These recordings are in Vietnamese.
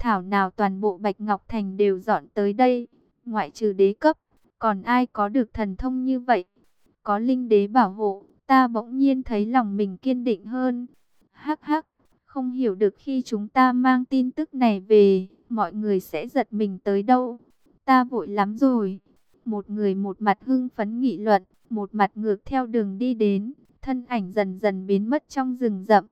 Thảo nào toàn bộ Bạch Ngọc Thành đều dọn tới đây, ngoại trừ đế cấp, còn ai có được thần thông như vậy? Có linh đế bảo hộ, ta bỗng nhiên thấy lòng mình kiên định hơn. Hắc hắc, không hiểu được khi chúng ta mang tin tức này về, mọi người sẽ giật mình tới đâu. Ta vội lắm rồi. Một người một mặt hưng phấn nghị luận, một mặt ngược theo đường đi đến, thân ảnh dần dần biến mất trong rừng rậm.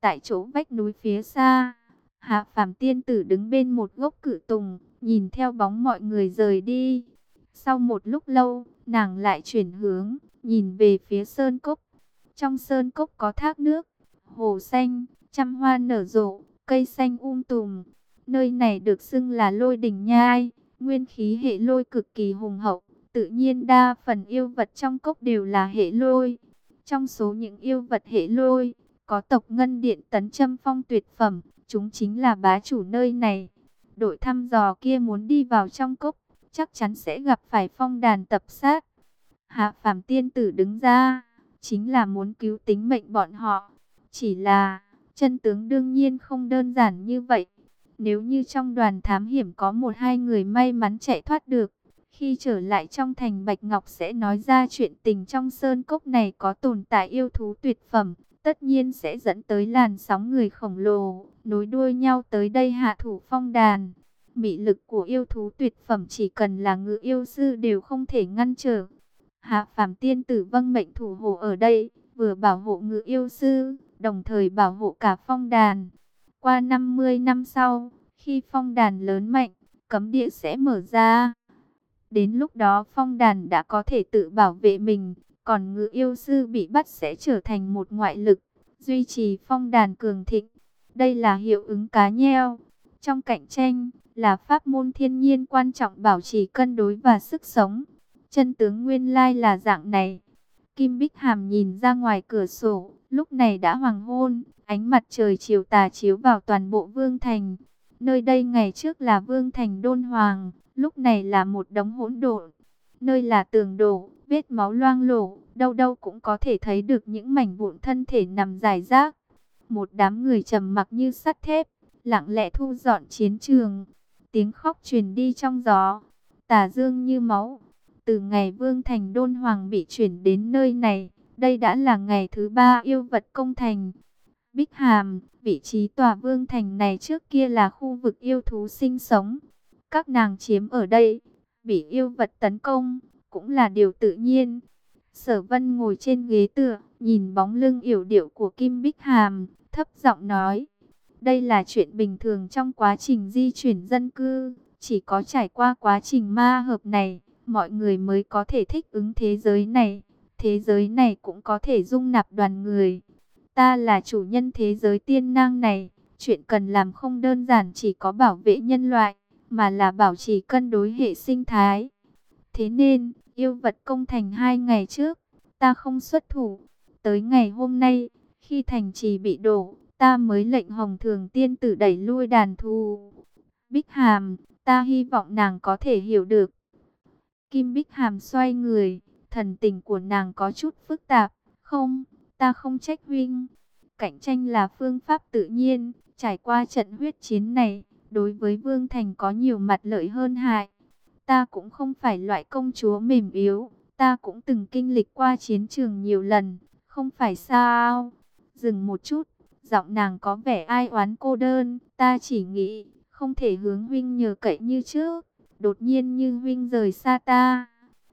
Tại chỗ vách núi phía xa, Hạ Phàm Tiên Tử đứng bên một gốc cự tùng, nhìn theo bóng mọi người rời đi. Sau một lúc lâu, nàng lại chuyển hướng, nhìn về phía sơn cốc. Trong sơn cốc có thác nước, hồ xanh, trăm hoa nở rộ, cây xanh um tùm. Nơi này được xưng là lôi đỉnh nhai, nguyên khí hệ lôi cực kỳ hùng hậu. Tự nhiên đa phần yêu vật trong cốc đều là hệ lôi. Trong số những yêu vật hệ lôi, có tộc ngân điện tấn châm phong tuyệt phẩm, chúng chính là bá chủ nơi này. Đội thăm dò kia muốn đi vào trong cốc, chắc chắn sẽ gặp phải phong đàn tập sát. Hạ Phàm Tiên Tử đứng ra, chính là muốn cứu tính mệnh bọn họ. Chỉ là, chân tướng đương nhiên không đơn giản như vậy. Nếu như trong đoàn thám hiểm có một hai người may mắn chạy thoát được, khi trở lại trong thành Bạch Ngọc sẽ nói ra chuyện tình trong sơn cốc này có tồn tại yêu thú tuyệt phẩm, tất nhiên sẽ dẫn tới làn sóng người khổng lồ, nối đuôi nhau tới đây hạ thủ phong đàn. Mị lực của yêu thú tuyệt phẩm chỉ cần là ngự yêu sư đều không thể ngăn trở. Hạ phàm tiên tử vâng mệnh thủ hộ ở đây, vừa bảo hộ ngự yêu sư, đồng thời bảo hộ cả phong đàn. Qua 50 năm sau, khi phong đàn lớn mạnh, cấm địa sẽ mở ra. Đến lúc đó phong đàn đã có thể tự bảo vệ mình, còn ngự yêu sư bị bắt sẽ trở thành một ngoại lực, duy trì phong đàn cường thịnh. Đây là hiệu ứng cá nheo. Trong cạnh tranh, là pháp môn thiên nhiên quan trọng bảo trì cân đối và sức sống. Chân tướng nguyên lai là dạng này. Kim Bích Hàm nhìn ra ngoài cửa sổ, lúc này đã hoàng hôn, ánh mặt trời chiều tà chiếu vào toàn bộ vương thành. Nơi đây ngày trước là vương thành đôn hoàng, lúc này là một đống hỗn độn. Nơi là tường đổ, vết máu loang lổ, đâu đâu cũng có thể thấy được những mảnh vụn thân thể nằm dài rác. Một đám người trầm mặc như sắt thép, lặng lẽ thu dọn chiến trường. Tiếng khóc truyền đi trong gió, tà dương như máu. Từ ngày Vương Thành Đôn Hoàng bị chuyển đến nơi này, đây đã là ngày thứ ba yêu vật công thành. Bích Hàm, vị trí tòa Vương Thành này trước kia là khu vực yêu thú sinh sống. Các nàng chiếm ở đây, bị yêu vật tấn công, cũng là điều tự nhiên. Sở Vân ngồi trên ghế tựa, nhìn bóng lưng yểu điệu của Kim Bích Hàm, thấp giọng nói: "Đây là chuyện bình thường trong quá trình di chuyển dân cư, chỉ có trải qua quá trình ma hợp này, mọi người mới có thể thích ứng thế giới này, thế giới này cũng có thể dung nạp đoàn người. Ta là chủ nhân thế giới tiên năng này, chuyện cần làm không đơn giản chỉ có bảo vệ nhân loại, mà là bảo trì cân đối hệ sinh thái. Thế nên, yêu vật công thành hai ngày trước, ta không xuất thủ. Tới ngày hôm nay, khi thành trì bị đổ, ta mới lệnh hồng thường tiên tử đẩy lui đàn thù. Bích Hàm, ta hy vọng nàng có thể hiểu được. Kim Bích Hàm xoay người, thần tình của nàng có chút phức tạp. Không, ta không trách huynh. Cạnh tranh là phương pháp tự nhiên, trải qua trận huyết chiến này, đối với Vương Thành có nhiều mặt lợi hơn hại. Ta cũng không phải loại công chúa mềm yếu, ta cũng từng kinh lịch qua chiến trường nhiều lần, không phải sao? Dừng một chút, giọng nàng có vẻ ai oán cô đơn, ta chỉ nghĩ, không thể hướng huynh nhờ cậy như trước, đột nhiên như huynh rời xa ta.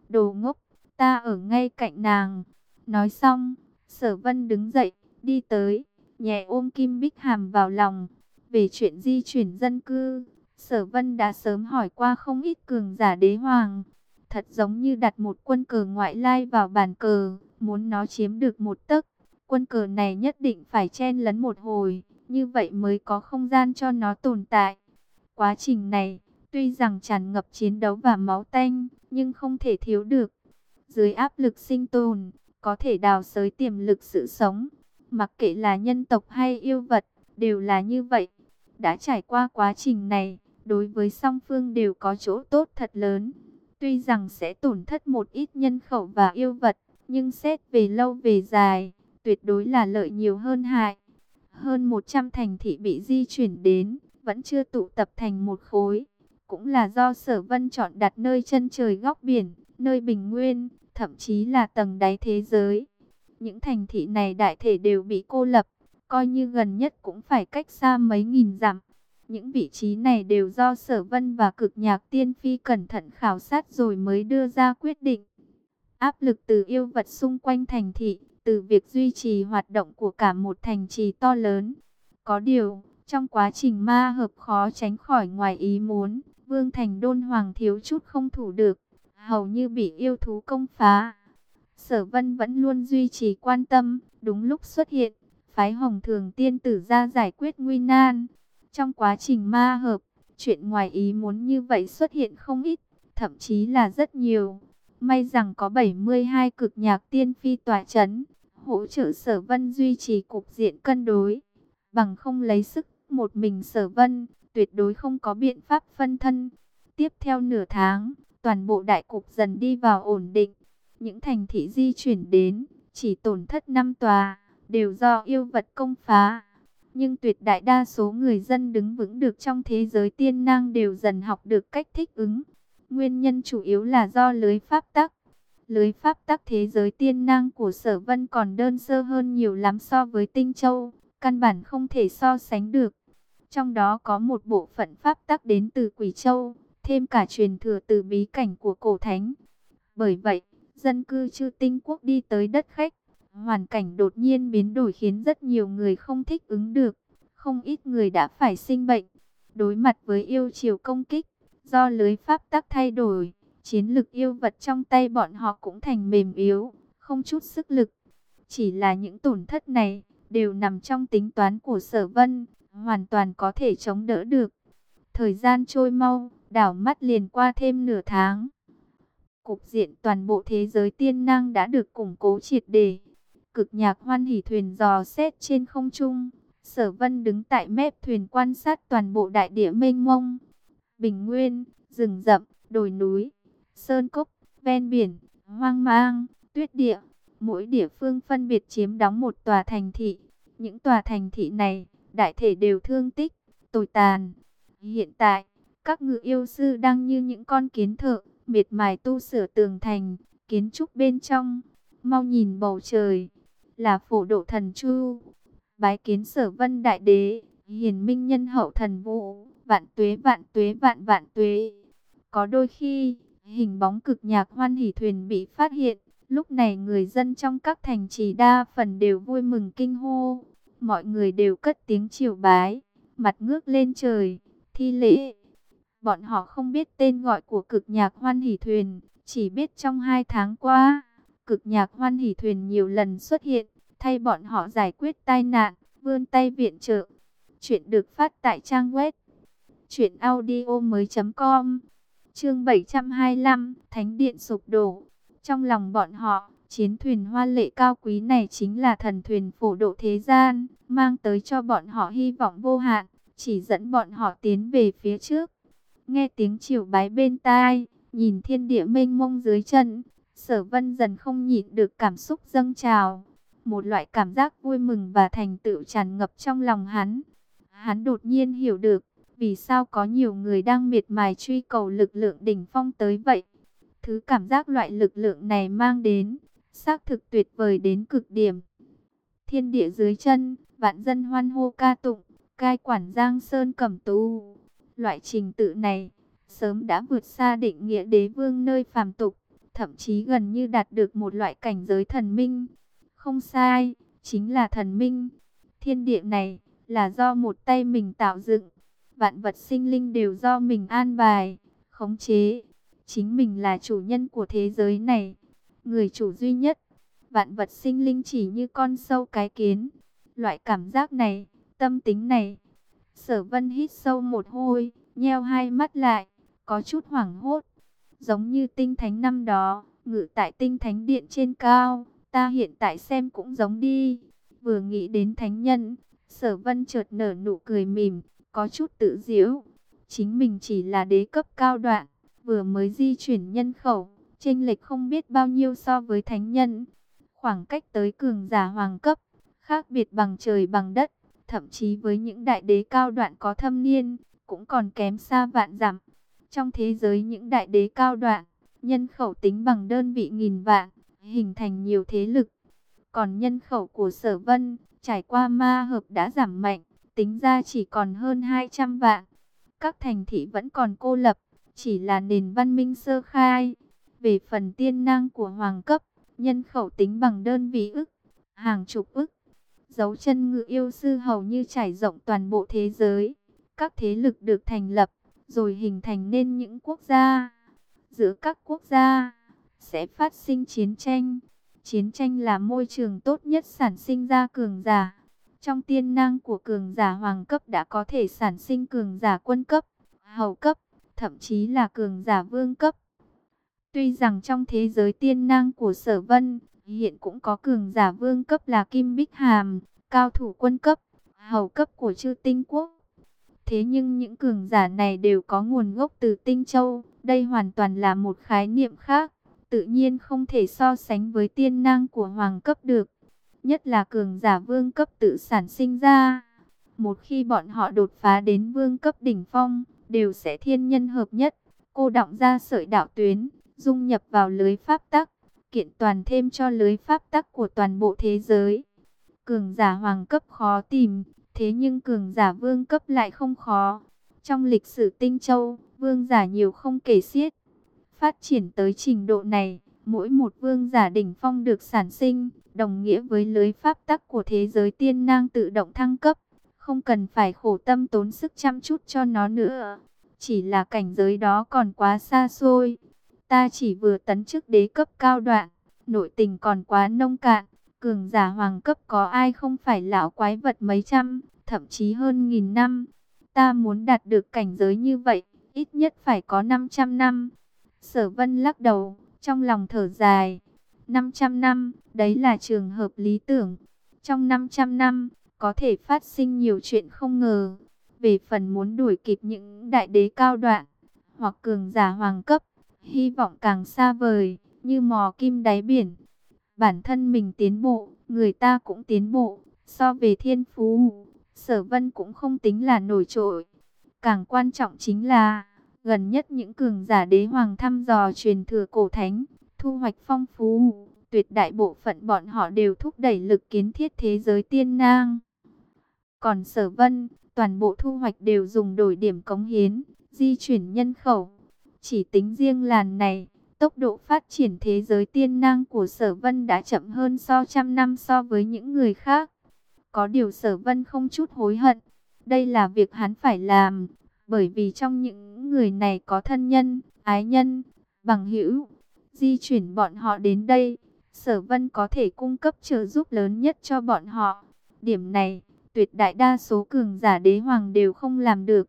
Đồ ngốc, ta ở ngay cạnh nàng. Nói xong, sở vân đứng dậy, đi tới, nhẹ ôm Kim Bích Hàm vào lòng. Về chuyện di chuyển dân cư, Sở Vân đã sớm hỏi qua không ít cường giả đế hoàng. Thật giống như đặt một quân cờ ngoại lai vào bàn cờ, muốn nó chiếm được một tấc. Quân cờ này nhất định phải chen lấn một hồi, như vậy mới có không gian cho nó tồn tại. Quá trình này, tuy rằng tràn ngập chiến đấu và máu tanh, nhưng không thể thiếu được. Dưới áp lực sinh tồn, có thể đào sới tiềm lực sự sống. Mặc kệ là nhân tộc hay yêu vật, đều là như vậy. Đã trải qua quá trình này, đối với song phương đều có chỗ tốt thật lớn. Tuy rằng sẽ tổn thất một ít nhân khẩu và yêu vật, nhưng xét về lâu về dài, tuyệt đối là lợi nhiều hơn hại. Hơn 100 thành thị bị di chuyển đến, vẫn chưa tụ tập thành một khối. Cũng là do sở vân chọn đặt nơi chân trời góc biển, nơi bình nguyên, thậm chí là tầng đáy thế giới. Những thành thị này đại thể đều bị cô lập, coi như gần nhất cũng phải cách xa mấy nghìn dặm. Những vị trí này đều do sở vân và cực nhạc tiên phi cẩn thận khảo sát rồi mới đưa ra quyết định. Áp lực từ yêu vật xung quanh thành thị, từ việc duy trì hoạt động của cả một thành trì to lớn. Có điều, trong quá trình ma hợp khó tránh khỏi ngoài ý muốn, Vương Thành Đôn Hoàng thiếu chút không thủ được, hầu như bị yêu thú công phá. Sở Vân vẫn luôn duy trì quan tâm, đúng lúc xuất hiện, phái Hồng Thường Tiên Tử ra giải quyết nguy nan. Trong quá trình ma hợp, chuyện ngoài ý muốn như vậy xuất hiện không ít, thậm chí là rất nhiều. May rằng có 72 cực nhạc tiên phi tỏa chấn, hỗ trợ sở vân duy trì cục diện cân đối. Bằng không lấy sức một mình sở vân, tuyệt đối không có biện pháp phân thân. Tiếp theo nửa tháng, toàn bộ đại cục dần đi vào ổn định. Những thành thị di chuyển đến, chỉ tổn thất năm tòa, đều do yêu vật công phá. Nhưng tuyệt đại đa số người dân đứng vững được trong thế giới tiên năng đều dần học được cách thích ứng. Nguyên nhân chủ yếu là do lưới pháp tắc. Lưới pháp tắc thế giới tiên năng của sở vân còn đơn sơ hơn nhiều lắm so với tinh châu, căn bản không thể so sánh được. Trong đó có một bộ phận pháp tắc đến từ quỷ châu, thêm cả truyền thừa từ bí cảnh của cổ thánh. Bởi vậy, dân cư chư tinh quốc đi tới đất khách, hoàn cảnh đột nhiên biến đổi khiến rất nhiều người không thích ứng được. Không ít người đã phải sinh bệnh, đối mặt với yêu chiều công kích, do lưới pháp tắc thay đổi, chiến lực yêu vật trong tay bọn họ cũng thành mềm yếu, không chút sức lực. Chỉ là những tổn thất này, đều nằm trong tính toán của sở vân, hoàn toàn có thể chống đỡ được. Thời gian trôi mau, đảo mắt liền qua thêm nửa tháng. Cục diện toàn bộ thế giới tiên năng đã được củng cố triệt đề. Cực nhạc hoan hỉ thuyền dò xét trên không trung. Sở vân đứng tại mép thuyền quan sát toàn bộ đại địa mênh mông. Bình nguyên, rừng rậm, đồi núi, sơn cốc, ven biển, hoang mang, tuyết địa. Mỗi địa phương phân biệt chiếm đóng một tòa thành thị. Những tòa thành thị này, đại thể đều thương tích, tồi tàn. Hiện tại, các ngự yêu sư đang như những con kiến thợ, miệt mài tu sửa tường thành, kiến trúc bên trong. Mau nhìn bầu trời, là phổ độ thần chu. Bái kiến sở vân đại đế, hiền minh nhân hậu thần vũ, vạn tuế vạn tuế vạn vạn tuế. Có đôi khi, hình bóng cực nhạc hoan hỷ thuyền bị phát hiện, lúc này người dân trong các thành trì đa phần đều vui mừng kinh hô. Mọi người đều cất tiếng triều bái, mặt ngước lên trời, thi lễ. Bọn họ không biết tên gọi của cực nhạc hoan hỷ thuyền, chỉ biết trong hai tháng qua, cực nhạc hoan hỉ thuyền nhiều lần xuất hiện, thay bọn họ giải quyết tai nạn, vươn tay viện trợ. Chuyện được phát tại trang web truyệnaudiomoi.com. Chương 725, Thánh điện sụp đổ. Trong lòng bọn họ, chiến thuyền hoa lệ cao quý này chính là thần thuyền phổ độ thế gian, mang tới cho bọn họ hy vọng vô hạn, chỉ dẫn bọn họ tiến về phía trước. Nghe tiếng chiều bái bên tai, nhìn thiên địa mênh mông dưới chân, sở vân dần không nhịn được cảm xúc dâng trào. Một loại cảm giác vui mừng và thành tựu tràn ngập trong lòng hắn. Hắn đột nhiên hiểu được, vì sao có nhiều người đang miệt mài truy cầu lực lượng đỉnh phong tới vậy. Thứ cảm giác loại lực lượng này mang đến, xác thực tuyệt vời đến cực điểm. Thiên địa dưới chân, vạn dân hoan hô ca tụng, cai quản Giang Sơn cẩm tú. Loại trình tự này, sớm đã vượt xa định nghĩa đế vương nơi phàm tục, thậm chí gần như đạt được một loại cảnh giới thần minh. Không sai, chính là thần minh. Thiên địa này, là do một tay mình tạo dựng. Vạn vật sinh linh đều do mình an bài, khống chế. Chính mình là chủ nhân của thế giới này, người chủ duy nhất. Vạn vật sinh linh chỉ như con sâu cái kiến. Loại cảm giác này, tâm tính này. Sở vân hít sâu một hôi, nheo hai mắt lại, có chút hoảng hốt. Giống như tinh thánh năm đó, ngự tại tinh thánh điện trên cao, ta hiện tại xem cũng giống đi. Vừa nghĩ đến thánh nhân, sở vân chợt nở nụ cười mỉm, có chút tự diễu. Chính mình chỉ là đế cấp cao đoạn, vừa mới di chuyển nhân khẩu, chênh lệch không biết bao nhiêu so với thánh nhân. Khoảng cách tới cường giả hoàng cấp, khác biệt bằng trời bằng đất, thậm chí với những đại đế cao đoạn có thâm niên, cũng còn kém xa vạn dặm. Trong thế giới những đại đế cao đoạn, nhân khẩu tính bằng đơn vị nghìn vạn, hình thành nhiều thế lực. Còn nhân khẩu của sở vân, trải qua ma hợp đã giảm mạnh, tính ra chỉ còn hơn 200 vạn. Các thành thị vẫn còn cô lập, chỉ là nền văn minh sơ khai. Về phần tiên năng của hoàng cấp, nhân khẩu tính bằng đơn vị ức, hàng chục ức. Dấu chân ngự yêu sư hầu như trải rộng toàn bộ thế giới. Các thế lực được thành lập, rồi hình thành nên những quốc gia. Giữa các quốc gia, sẽ phát sinh chiến tranh. Chiến tranh là môi trường tốt nhất sản sinh ra cường giả. Trong tiên năng của cường giả hoàng cấp đã có thể sản sinh cường giả quân cấp, hầu cấp, thậm chí là cường giả vương cấp. Tuy rằng trong thế giới tiên năng của sở vân, hiện cũng có cường giả vương cấp là Kim Bích Hàm, cao thủ quân cấp, hầu cấp của chư tinh quốc. Thế nhưng những cường giả này đều có nguồn gốc từ Tinh Châu, đây hoàn toàn là một khái niệm khác, tự nhiên không thể so sánh với tiên năng của hoàng cấp được. Nhất là cường giả vương cấp tự sản sinh ra. Một khi bọn họ đột phá đến vương cấp đỉnh phong, đều sẽ thiên nhân hợp nhất, cô động ra sợi đạo tuyến, dung nhập vào lưới pháp tắc, kiện toàn thêm cho lưới pháp tắc của toàn bộ thế giới. Cường giả hoàng cấp khó tìm, thế nhưng cường giả vương cấp lại không khó. Trong lịch sử Tinh Châu, vương giả nhiều không kể xiết. Phát triển tới trình độ này, mỗi một vương giả đỉnh phong được sản sinh, đồng nghĩa với lưới pháp tắc của thế giới tiên nang tự động thăng cấp. Không cần phải khổ tâm tốn sức chăm chút cho nó nữa. Chỉ là cảnh giới đó còn quá xa xôi. Ta chỉ vừa tấn chức đế cấp cao đoạn, nội tình còn quá nông cạn. Cường giả hoàng cấp có ai không phải lão quái vật mấy trăm, thậm chí hơn nghìn năm. Ta muốn đạt được cảnh giới như vậy, ít nhất phải có 500 năm. Sở vân lắc đầu, trong lòng thở dài. 500 năm, đấy là trường hợp lý tưởng. Trong 500 năm, có thể phát sinh nhiều chuyện không ngờ. Về phần muốn đuổi kịp những đại đế cao đoạn, hoặc cường giả hoàng cấp, hy vọng càng xa vời, như mò kim đáy biển. Bản thân mình tiến bộ, người ta cũng tiến bộ, so về thiên phú, sở vân cũng không tính là nổi trội. Càng quan trọng chính là, gần nhất những cường giả đế hoàng thăm dò truyền thừa cổ thánh, thu hoạch phong phú, tuyệt đại bộ phận bọn họ đều thúc đẩy lực kiến thiết thế giới tiên nang. Còn sở vân, toàn bộ thu hoạch đều dùng đổi điểm cống hiến, di chuyển nhân khẩu. Chỉ tính riêng làn này, tốc độ phát triển thế giới tiên năng của sở vân đã chậm hơn so trăm năm so với những người khác. Có điều sở vân không chút hối hận, đây là việc hắn phải làm, bởi vì trong những người này có thân nhân, ái nhân, bằng hữu, di chuyển bọn họ đến đây, sở vân có thể cung cấp trợ giúp lớn nhất cho bọn họ. Điểm này, tuyệt đại đa số cường giả đế hoàng đều không làm được.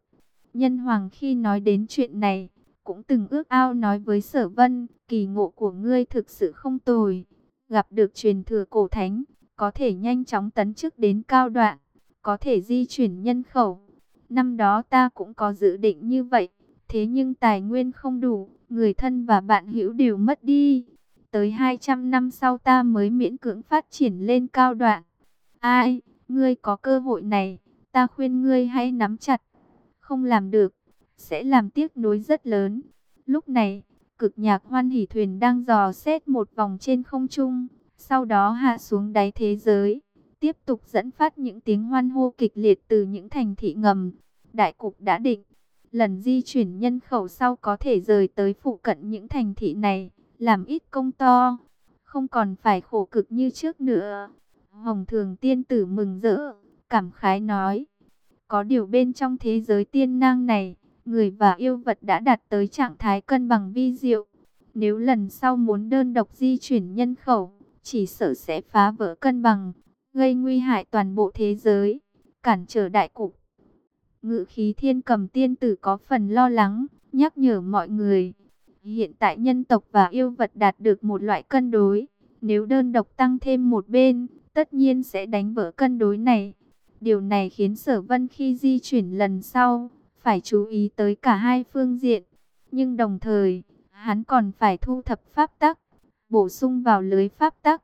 Nhân hoàng khi nói đến chuyện này, cũng từng ước ao nói với sở vân, kỳ ngộ của ngươi thực sự không tồi. Gặp được truyền thừa cổ thánh, có thể nhanh chóng tấn chức đến cao đoạn, có thể di chuyển nhân khẩu. Năm đó ta cũng có dự định như vậy, thế nhưng tài nguyên không đủ, người thân và bạn hữu đều mất đi. Tới 200 năm sau ta mới miễn cưỡng phát triển lên cao đoạn. Ai, ngươi có cơ hội này, ta khuyên ngươi hãy nắm chặt. Không làm được, sẽ làm tiếc nối rất lớn. Lúc này, cực nhạc hoan hỷ thuyền đang dò xét một vòng trên không trung, sau đó hạ xuống đáy thế giới, tiếp tục dẫn phát những tiếng hoan hô kịch liệt từ những thành thị ngầm. Đại cục đã định, lần di chuyển nhân khẩu sau có thể rời tới phụ cận những thành thị này, làm ít công to, không còn phải khổ cực như trước nữa. Hồng Thường Tiên Tử mừng rỡ, cảm khái nói, có điều bên trong thế giới tiên nang này, người và yêu vật đã đạt tới trạng thái cân bằng vi diệu. Nếu lần sau muốn đơn độc di chuyển nhân khẩu, chỉ sợ sẽ phá vỡ cân bằng, gây nguy hại toàn bộ thế giới, cản trở đại cục. Ngự khí thiên cầm tiên tử có phần lo lắng, nhắc nhở mọi người. Hiện tại nhân tộc và yêu vật đạt được một loại cân đối. Nếu đơn độc tăng thêm một bên, tất nhiên sẽ đánh vỡ cân đối này. Điều này khiến sở vân khi di chuyển lần sau, phải chú ý tới cả hai phương diện. Nhưng đồng thời, hắn còn phải thu thập pháp tắc, bổ sung vào lưới pháp tắc.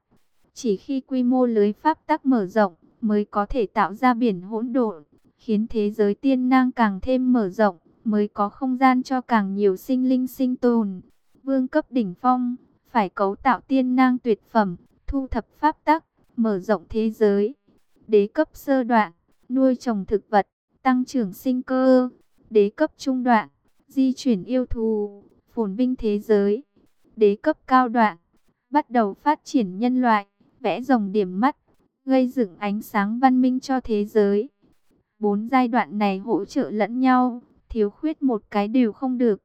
Chỉ khi quy mô lưới pháp tắc mở rộng, mới có thể tạo ra biển hỗn độn, khiến thế giới tiên nang càng thêm mở rộng, mới có không gian cho càng nhiều sinh linh sinh tồn. Vương cấp đỉnh phong, phải cấu tạo tiên nang tuyệt phẩm, thu thập pháp tắc, mở rộng thế giới. Đế cấp sơ đoạn, nuôi trồng thực vật, tăng trưởng sinh cơ. Đế cấp trung đoạn, di chuyển yêu thù, phồn vinh thế giới. Đế cấp cao đoạn, bắt đầu phát triển nhân loại, vẽ rồng điểm mắt, gây dựng ánh sáng văn minh cho thế giới. Bốn giai đoạn này hỗ trợ lẫn nhau, thiếu khuyết một cái đều không được.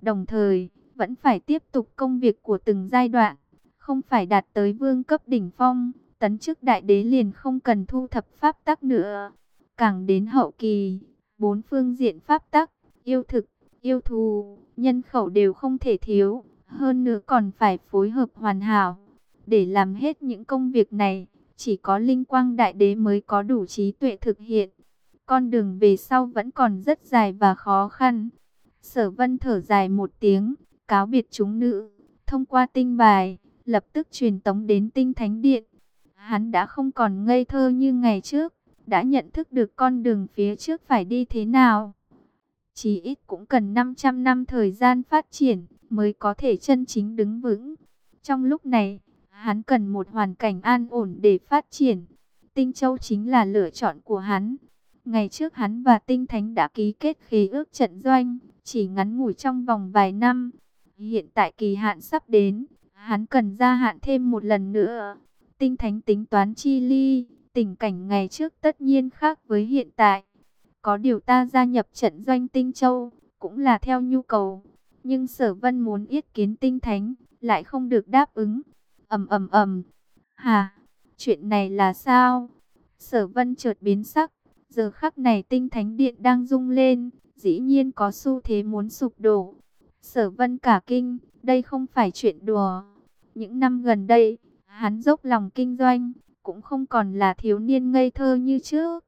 Đồng thời, vẫn phải tiếp tục công việc của từng giai đoạn, không phải đạt tới vương cấp đỉnh phong, tấn chức đại đế liền không cần thu thập pháp tắc nữa. Càng đến hậu kỳ, bốn phương diện pháp tắc, yêu thực, yêu thù, nhân khẩu đều không thể thiếu, hơn nữa còn phải phối hợp hoàn hảo. Để làm hết những công việc này, chỉ có linh quang đại đế mới có đủ trí tuệ thực hiện. Con đường về sau vẫn còn rất dài và khó khăn. Sở vân thở dài một tiếng, cáo biệt chúng nữ, thông qua tinh bài, lập tức truyền tống đến tinh thánh điện. Hắn đã không còn ngây thơ như ngày trước, đã nhận thức được con đường phía trước phải đi thế nào. Chỉ ít cũng cần 500 năm thời gian phát triển mới có thể chân chính đứng vững. Trong lúc này, hắn cần một hoàn cảnh an ổn để phát triển. Tinh Châu chính là lựa chọn của hắn. Ngày trước hắn và Tinh Thánh đã ký kết khế ước trận doanh, chỉ ngắn ngủi trong vòng vài năm. Hiện tại kỳ hạn sắp đến, hắn cần gia hạn thêm một lần nữa. Tinh Thánh tính toán chi ly, tình cảnh ngày trước tất nhiên khác với hiện tại. Có điều ta gia nhập trận doanh Tinh Châu, cũng là theo nhu cầu. Nhưng Sở Vân muốn yết kiến Tinh Thánh, lại không được đáp ứng. ầm ầm ầm. Hà, chuyện này là sao? Sở Vân chợt biến sắc, giờ khắc này Tinh Thánh Điện đang rung lên, dĩ nhiên có xu thế muốn sụp đổ. Sở Vân cả kinh, đây không phải chuyện đùa. Những năm gần đây, hắn dốc lòng kinh doanh, cũng không còn là thiếu niên ngây thơ như trước.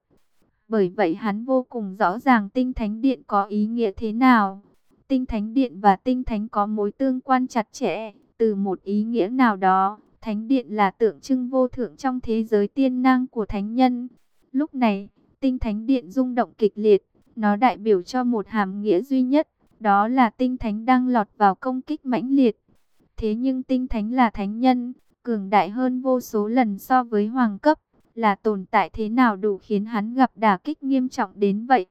Bởi vậy hắn vô cùng rõ ràng tinh thánh điện có ý nghĩa thế nào. Tinh thánh điện và tinh thánh có mối tương quan chặt chẽ, từ một ý nghĩa nào đó. Thánh điện là tượng trưng vô thượng trong thế giới tiên năng của thánh nhân. Lúc này, tinh thánh điện rung động kịch liệt, nó đại biểu cho một hàm nghĩa duy nhất, đó là tinh thánh đang lọt vào công kích mãnh liệt. Thế nhưng tinh thánh là thánh nhân, cường đại hơn vô số lần so với hoàng cấp, là tồn tại thế nào đủ khiến hắn gặp đả kích nghiêm trọng đến vậy.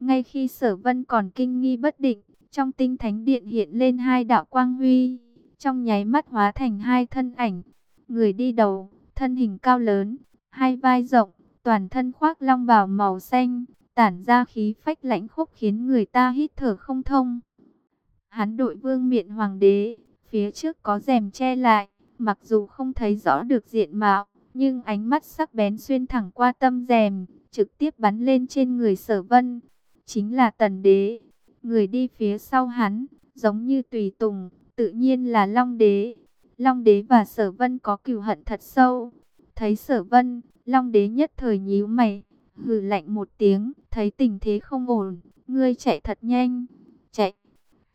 Ngay khi sở vân còn kinh nghi bất định, trong tinh thánh điện hiện lên hai đạo quang huy, trong nháy mắt hóa thành hai thân ảnh. Người đi đầu, thân hình cao lớn, hai vai rộng, toàn thân khoác long bào màu xanh, tản ra khí phách lãnh khốc khiến người ta hít thở không thông. Hắn đội vương miện hoàng đế, phía trước có rèm che lại, mặc dù không thấy rõ được diện mạo, nhưng ánh mắt sắc bén xuyên thẳng qua tâm rèm, trực tiếp bắn lên trên người sở vân. Chính là tần đế, người đi phía sau hắn, giống như tùy tùng, tự nhiên là long đế. Long đế và sở vân có cừu hận thật sâu. Thấy sở vân, long đế nhất thời nhíu mày, hừ lạnh một tiếng, thấy tình thế không ổn, ngươi chạy thật nhanh, chạy.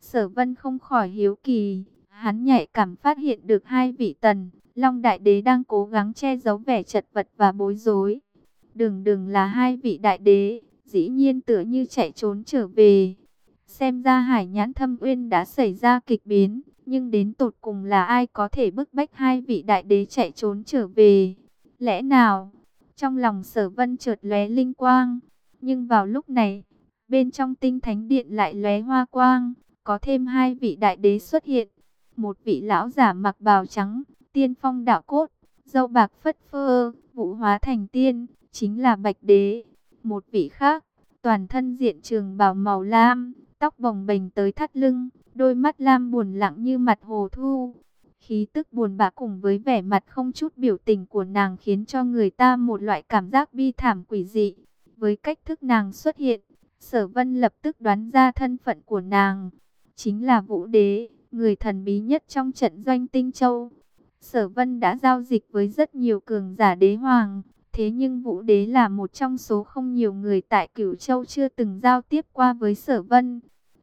Sở vân không khỏi hiếu kỳ, hắn nhạy cảm phát hiện được hai vị tần, Long Đại Đế đang cố gắng che giấu vẻ chật vật và bối rối. Đừng đừng là hai vị đại đế, dĩ nhiên tựa như chạy trốn trở về. Xem ra hải nhãn thâm uyên đã xảy ra kịch biến, nhưng đến tột cùng là ai có thể bức bách hai vị đại đế chạy trốn trở về. Lẽ nào, trong lòng sở vân chợt lóe linh quang, nhưng vào lúc này, bên trong tinh thánh điện lại lóe hoa quang, có thêm hai vị đại đế xuất hiện. Một vị lão giả mặc bào trắng, tiên phong đạo cốt, dâu bạc phất phơ, vũ hóa thành tiên, chính là Bạch Đế. Một vị khác, toàn thân diện trường bào màu lam, tóc bồng bềnh tới thắt lưng, đôi mắt lam buồn lặng như mặt hồ thu. Khí tức buồn bã cùng với vẻ mặt không chút biểu tình của nàng khiến cho người ta một loại cảm giác bi thảm quỷ dị. Với cách thức nàng xuất hiện, sở vân lập tức đoán ra thân phận của nàng. Chính là vũ đế, người thần bí nhất trong trận doanh tinh châu. Sở Vân đã giao dịch với rất nhiều cường giả đế hoàng, thế nhưng Vũ Đế là một trong số không nhiều người tại Cửu Châu chưa từng giao tiếp qua với Sở Vân.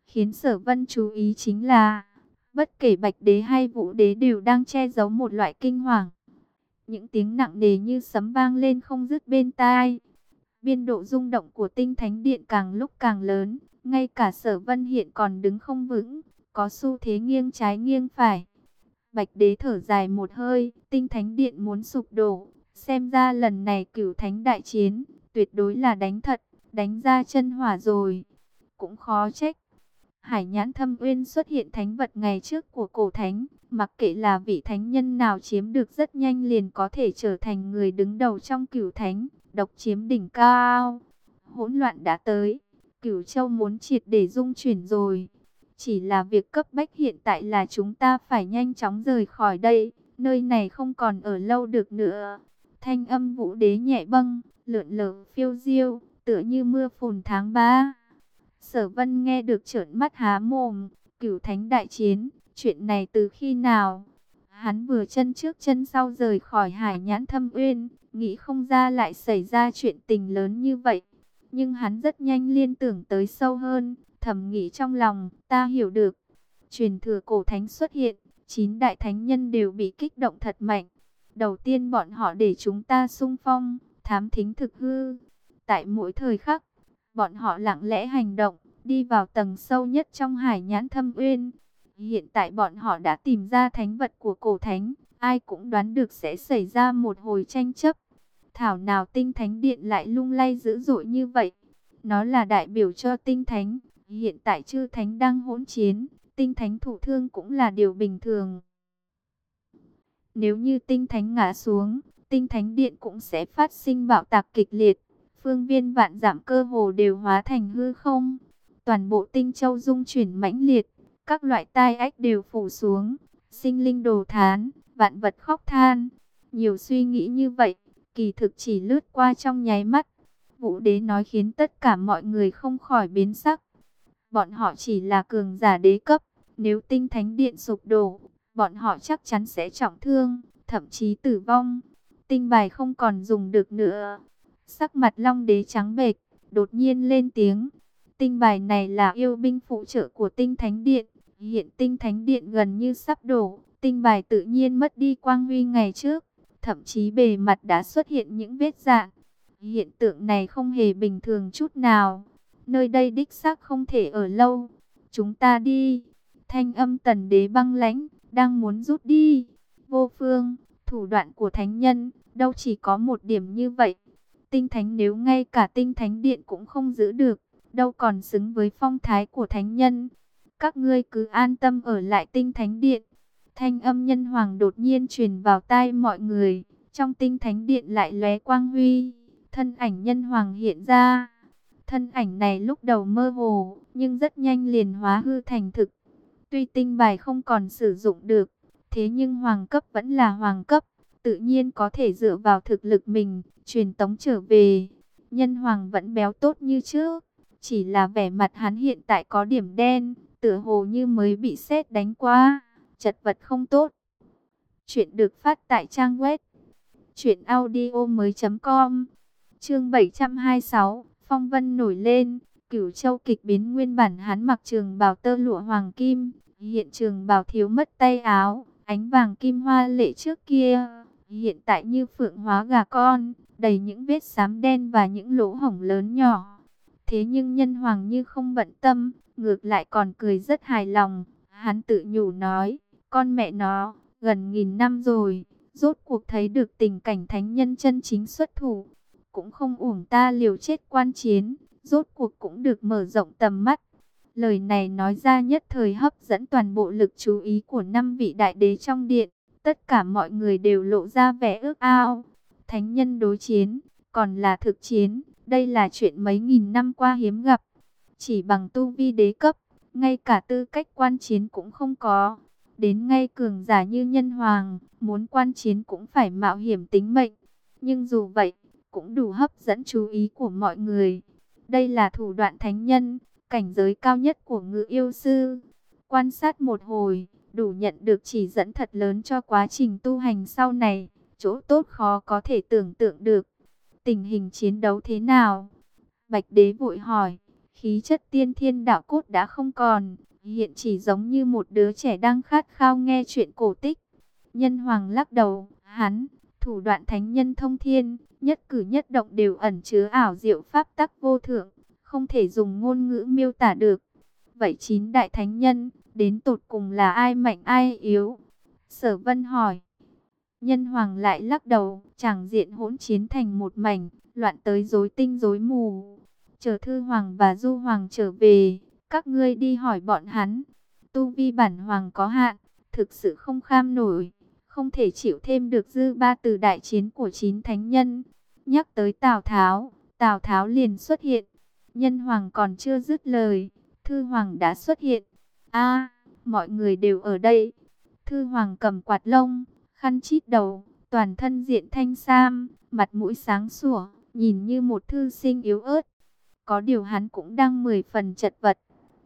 Khiến Sở Vân chú ý chính là, bất kể Bạch Đế hay Vũ Đế đều đang che giấu một loại kinh hoàng. những tiếng nặng nề như sấm vang lên không dứt bên tai. Biên độ rung động của tinh thánh điện càng lúc càng lớn, ngay cả sở vân hiện còn đứng không vững, có xu thế nghiêng trái nghiêng phải. Bạch đế thở dài một hơi, tinh thánh điện muốn sụp đổ, xem ra lần này cửu thánh đại chiến, tuyệt đối là đánh thật, đánh ra chân hỏa rồi. Cũng khó trách. Hải nhãn thâm uyên xuất hiện thánh vật ngày trước của cổ thánh, mặc kệ là vị thánh nhân nào chiếm được rất nhanh liền có thể trở thành người đứng đầu trong cửu thánh, độc chiếm đỉnh cao. Hỗn loạn đã tới, cửu châu muốn triệt để dung chuyển rồi. Chỉ là việc cấp bách hiện tại là chúng ta phải nhanh chóng rời khỏi đây, nơi này không còn ở lâu được nữa. Thanh âm vũ đế nhẹ bâng, lượn lờ phiêu diêu, tựa như mưa phùn tháng 3. Sở vân nghe được trợn mắt há mồm, cửu thánh đại chiến, chuyện này từ khi nào? Hắn vừa chân trước chân sau rời khỏi hải nhãn thâm uyên, nghĩ không ra lại xảy ra chuyện tình lớn như vậy. Nhưng hắn rất nhanh liên tưởng tới sâu hơn, thầm nghĩ trong lòng, ta hiểu được. Truyền thừa cổ thánh xuất hiện, chín đại thánh nhân đều bị kích động thật mạnh. Đầu tiên bọn họ để chúng ta sung phong, thám thính thực hư. Tại mỗi thời khắc, bọn họ lặng lẽ hành động, đi vào tầng sâu nhất trong hải nhãn thâm uyên. Hiện tại bọn họ đã tìm ra thánh vật của cổ thánh, ai cũng đoán được sẽ xảy ra một hồi tranh chấp. Thảo nào tinh thánh điện lại lung lay dữ dội như vậy. Nó là đại biểu cho tinh thánh, hiện tại chư thánh đang hỗn chiến, tinh thánh thủ thương cũng là điều bình thường. Nếu như tinh thánh ngã xuống, tinh thánh điện cũng sẽ phát sinh bạo tạc kịch liệt. Phương viên vạn giảm cơ hồ đều hóa thành hư không. Toàn bộ tinh châu dung chuyển mãnh liệt, các loại tai ách đều phủ xuống, sinh linh đồ thán, vạn vật khóc than. Nhiều suy nghĩ như vậy, kỳ thực chỉ lướt qua trong nháy mắt. Vũ đế nói khiến tất cả mọi người không khỏi biến sắc. Bọn họ chỉ là cường giả đế cấp, nếu tinh thánh điện sụp đổ, bọn họ chắc chắn sẽ trọng thương, thậm chí tử vong. Tinh bài không còn dùng được nữa. Sắc mặt long đế trắng bệch, đột nhiên lên tiếng. Tinh bài này là yêu binh phụ trợ của tinh thánh điện. Hiện tinh thánh điện gần như sắp đổ. Tinh bài tự nhiên mất đi quang huy ngày trước. Thậm chí bề mặt đã xuất hiện những vết dạng. Hiện tượng này không hề bình thường chút nào. Nơi đây đích xác không thể ở lâu. Chúng ta đi. Thanh âm tần đế băng lãnh, đang muốn rút đi. Vô phương, thủ đoạn của thánh nhân, đâu chỉ có một điểm như vậy. Tinh thánh nếu ngay cả tinh thánh điện cũng không giữ được, đâu còn xứng với phong thái của thánh nhân. Các ngươi cứ an tâm ở lại tinh thánh điện. Thanh âm nhân hoàng đột nhiên truyền vào tai mọi người, trong tinh thánh điện lại lóe quang huy, thân ảnh nhân hoàng hiện ra. Thân ảnh này lúc đầu mơ hồ, nhưng rất nhanh liền hóa hư thành thực. Tuy tinh bài không còn sử dụng được, thế nhưng hoàng cấp vẫn là hoàng cấp, tự nhiên có thể dựa vào thực lực mình, truyền tống trở về. Nhân hoàng vẫn béo tốt như trước, chỉ là vẻ mặt hắn hiện tại có điểm đen, tựa hồ như mới bị sét đánh qua, chật vật không tốt. Chuyện được phát tại trang web truyệnaudiomoi.com. Chương 726, phong vân nổi lên, Cửu Châu kịch biến nguyên bản hắn mặc trường bào tơ lụa hoàng kim, hiện trường bào thiếu mất tay áo, ánh vàng kim hoa lệ trước kia, hiện tại như phượng hóa gà con, đầy những vết xám đen và những lỗ hổng lớn nhỏ. Thế nhưng nhân hoàng như không bận tâm, ngược lại còn cười rất hài lòng, hắn tự nhủ nói, con mẹ nó, gần nghìn năm rồi, rốt cuộc thấy được tình cảnh thánh nhân chân chính xuất thủ, cũng không uổng ta liều chết quan chiến, rốt cuộc cũng được mở rộng tầm mắt. Lời này nói ra nhất thời hấp dẫn toàn bộ lực chú ý của năm vị đại đế trong điện. Tất cả mọi người đều lộ ra vẻ ước ao. Thánh nhân đối chiến, còn là thực chiến. Đây là chuyện mấy nghìn năm qua hiếm gặp. Chỉ bằng tu vi đế cấp, ngay cả tư cách quan chiến cũng không có. Đến ngay cường giả như nhân hoàng, muốn quan chiến cũng phải mạo hiểm tính mệnh. Nhưng dù vậy, cũng đủ hấp dẫn chú ý của mọi người. Đây là thủ đoạn thánh nhân, cảnh giới cao nhất của ngự yêu sư. Quan sát một hồi, đủ nhận được chỉ dẫn thật lớn cho quá trình tu hành sau này, chỗ tốt khó có thể tưởng tượng được. Tình hình chiến đấu thế nào? Bạch đế vội hỏi, khí chất tiên thiên đạo cốt đã không còn, hiện chỉ giống như một đứa trẻ đang khát khao nghe chuyện cổ tích. Nhân hoàng lắc đầu, hắn, Thủ đoạn thánh nhân thông thiên, nhất cử nhất động đều ẩn chứa ảo diệu pháp tắc vô thượng, không thể dùng ngôn ngữ miêu tả được. Vậy chín đại thánh nhân, đến tột cùng là ai mạnh ai yếu? Sở Vân hỏi. Nhân hoàng lại lắc đầu, chẳng diện hỗn chiến thành một mảnh, loạn tới rối tinh rối mù. Chờ thư hoàng và du hoàng trở về, các ngươi đi hỏi bọn hắn. Tu vi bản hoàng có hạn, thực sự không kham nổi, không thể chịu thêm được dư ba từ đại chiến của chín thánh nhân. Nhắc tới Tào Tháo, Tào Tháo liền xuất hiện. Nhân hoàng còn chưa dứt lời, thư hoàng đã xuất hiện. A, mọi người đều ở đây. Thư hoàng cầm quạt lông, khăn chít đầu, toàn thân diện thanh sam, mặt mũi sáng sủa, nhìn như một thư sinh yếu ớt. Có điều hắn cũng đang mười phần chật vật.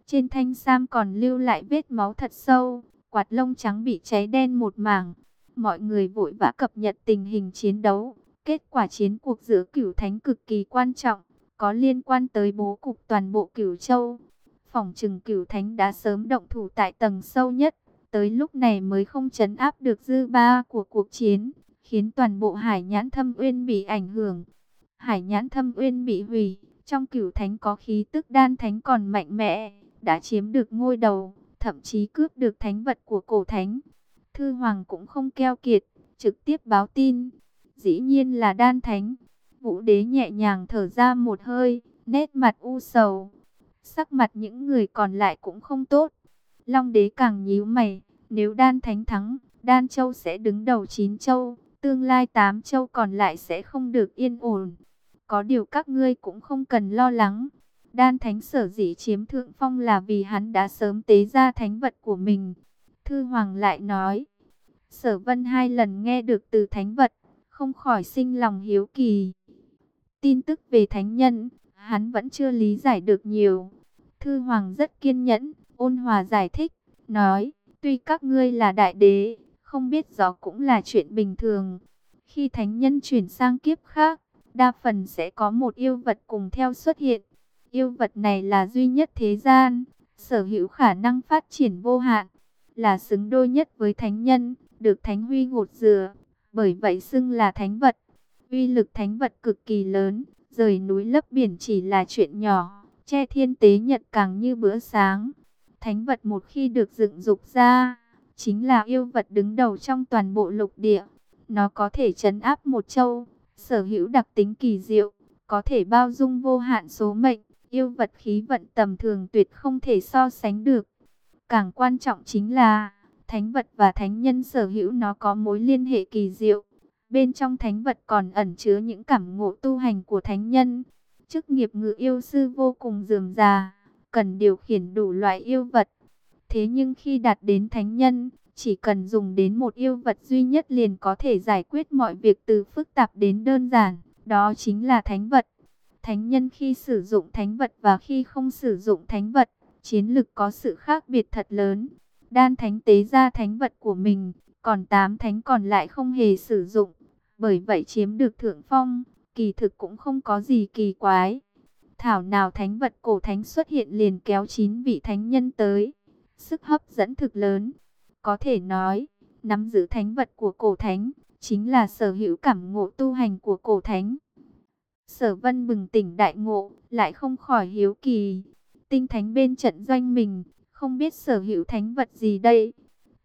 Trên thanh sam còn lưu lại vết máu thật sâu, quạt lông trắng bị cháy đen một mảng. Mọi người vội vã cập nhật tình hình chiến đấu. Kết quả chiến cuộc giữa cửu thánh cực kỳ quan trọng, có liên quan tới bố cục toàn bộ cửu châu. Phòng trừng cửu thánh đã sớm động thủ tại tầng sâu nhất, tới lúc này mới không chấn áp được dư ba của cuộc chiến, khiến toàn bộ hải nhãn thâm uyên bị ảnh hưởng. Hải nhãn thâm uyên bị hủy, trong cửu thánh có khí tức đan thánh còn mạnh mẽ, đã chiếm được ngôi đầu, thậm chí cướp được thánh vật của cổ thánh. Thư Hoàng cũng không keo kiệt, trực tiếp báo tin. Dĩ nhiên là đan thánh. Vũ đế nhẹ nhàng thở ra một hơi, nét mặt u sầu. Sắc mặt những người còn lại cũng không tốt. Long đế càng nhíu mày, nếu đan thánh thắng, đan châu sẽ đứng đầu chín châu, tương lai tám châu còn lại sẽ không được yên ổn. Có điều các ngươi cũng không cần lo lắng. Đan thánh sở dĩ chiếm thượng phong là vì hắn đã sớm tế ra thánh vật của mình. Thư Hoàng lại nói, sở vân hai lần nghe được từ thánh vật, không khỏi sinh lòng hiếu kỳ. Tin tức về thánh nhân, hắn vẫn chưa lý giải được nhiều. Thư Hoàng rất kiên nhẫn, ôn hòa giải thích, nói, tuy các ngươi là đại đế, không biết rõ cũng là chuyện bình thường. Khi thánh nhân chuyển sang kiếp khác, đa phần sẽ có một yêu vật cùng theo xuất hiện. Yêu vật này là duy nhất thế gian, sở hữu khả năng phát triển vô hạn, là xứng đôi nhất với thánh nhân, được thánh huy ngột dừa, bởi vậy xưng là thánh vật. Uy lực thánh vật cực kỳ lớn, rời núi lấp biển chỉ là chuyện nhỏ, che thiên tế nhật càng như bữa sáng. Thánh vật một khi được dựng dục ra, chính là yêu vật đứng đầu trong toàn bộ lục địa. Nó có thể chấn áp một châu, sở hữu đặc tính kỳ diệu, có thể bao dung vô hạn số mệnh, yêu vật khí vận tầm thường tuyệt không thể so sánh được. Càng quan trọng chính là, thánh vật và thánh nhân sở hữu nó có mối liên hệ kỳ diệu. Bên trong thánh vật còn ẩn chứa những cảm ngộ tu hành của thánh nhân. Chức nghiệp ngự yêu sư vô cùng dườm già, cần điều khiển đủ loại yêu vật. Thế nhưng khi đạt đến thánh nhân, chỉ cần dùng đến một yêu vật duy nhất liền có thể giải quyết mọi việc từ phức tạp đến đơn giản. Đó chính là thánh vật. Thánh nhân khi sử dụng thánh vật và khi không sử dụng thánh vật, chiến lực có sự khác biệt thật lớn. Đan thánh tế ra thánh vật của mình, còn tám thánh còn lại không hề sử dụng. Bởi vậy chiếm được thượng phong, kỳ thực cũng không có gì kỳ quái. Thảo nào thánh vật cổ thánh xuất hiện liền kéo chín vị thánh nhân tới. Sức hấp dẫn thực lớn. Có thể nói, nắm giữ thánh vật của cổ thánh, chính là sở hữu cảm ngộ tu hành của cổ thánh. Sở vân bừng tỉnh đại ngộ, lại không khỏi hiếu kỳ. Tinh thánh bên trận doanh mình, không biết sở hữu thánh vật gì đây.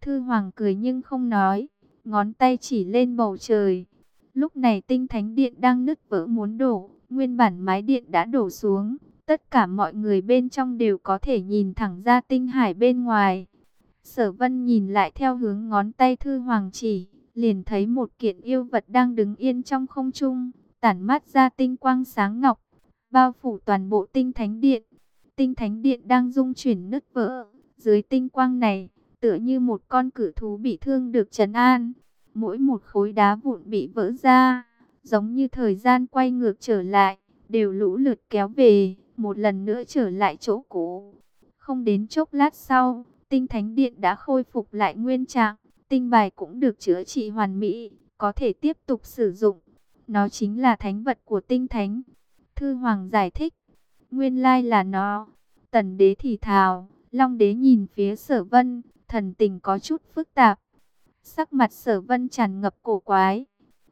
Thư Hoàng cười nhưng không nói, ngón tay chỉ lên bầu trời. Lúc này tinh thánh điện đang nứt vỡ muốn đổ, nguyên bản mái điện đã đổ xuống. Tất cả mọi người bên trong đều có thể nhìn thẳng ra tinh hải bên ngoài. Sở vân nhìn lại theo hướng ngón tay Thư Hoàng chỉ, liền thấy một kiện yêu vật đang đứng yên trong không trung, tản mát ra tinh quang sáng ngọc, bao phủ toàn bộ tinh thánh điện. Tinh thánh điện đang rung chuyển nứt vỡ, dưới tinh quang này, tựa như một con cử thú bị thương được trấn an. Mỗi một khối đá vụn bị vỡ ra, giống như thời gian quay ngược trở lại, đều lũ lượt kéo về, một lần nữa trở lại chỗ cũ. Không đến chốc lát sau, tinh thánh điện đã khôi phục lại nguyên trạng, tinh bài cũng được chữa trị hoàn mỹ, có thể tiếp tục sử dụng. Nó chính là thánh vật của tinh thánh. Thư Hoàng giải thích, nguyên lai là nó. Tần đế thì thào, long đế nhìn phía sở vân, thần tình có chút phức tạp. Sắc mặt sở vân tràn ngập cổ quái.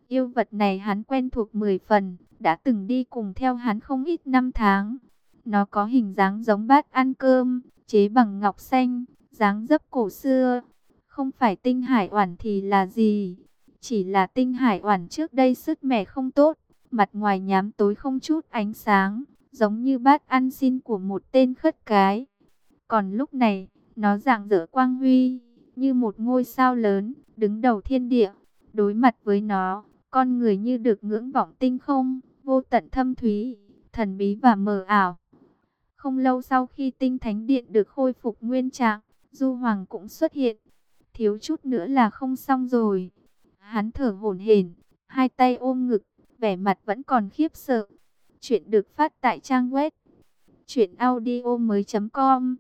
Yêu vật này hắn quen thuộc 10 phần, đã từng đi cùng theo hắn không ít năm tháng. Nó có hình dáng giống bát ăn cơm, chế bằng ngọc xanh, dáng dấp cổ xưa. Không phải tinh hải oản thì là gì? Chỉ là tinh hải oản trước đây sức mẻ không tốt, mặt ngoài nhám tối không chút ánh sáng, giống như bát ăn xin của một tên khất cái. Còn lúc này, nó dạng rỡ quang huy, như một ngôi sao lớn, đứng đầu thiên địa. Đối mặt với nó, con người như được ngưỡng vọng tinh không, vô tận thâm thúy, thần bí và mờ ảo. Không lâu sau khi tinh thánh điện được khôi phục nguyên trạng, Du Hoàng cũng xuất hiện. Thiếu chút nữa là không xong rồi. Hắn thở hổn hển, hai tay ôm ngực, vẻ mặt vẫn còn khiếp sợ. Chuyện được phát tại trang web truyệnaudiomoi.com.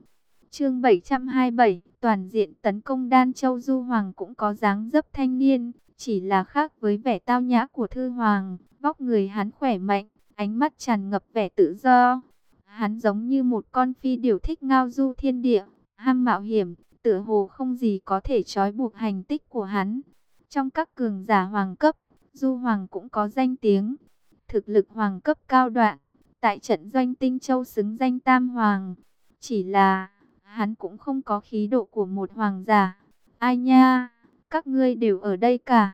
Chương 727, toàn diện tấn công Đan Châu Du Hoàng cũng có dáng dấp thanh niên, chỉ là khác với vẻ tao nhã của thư hoàng, vóc người hắn khỏe mạnh, ánh mắt tràn ngập vẻ tự do. Hắn giống như một con phi điều thích ngao du thiên địa, ham mạo hiểm, tựa hồ không gì có thể trói buộc hành tích của hắn. Trong các cường giả hoàng cấp, Du Hoàng cũng có danh tiếng. Thực lực hoàng cấp cao đoạn, tại trận doanh Tinh Châu xứng danh Tam Hoàng. Chỉ là, hắn cũng không có khí độ của một hoàng giả. Ai nha, các ngươi đều ở đây cả.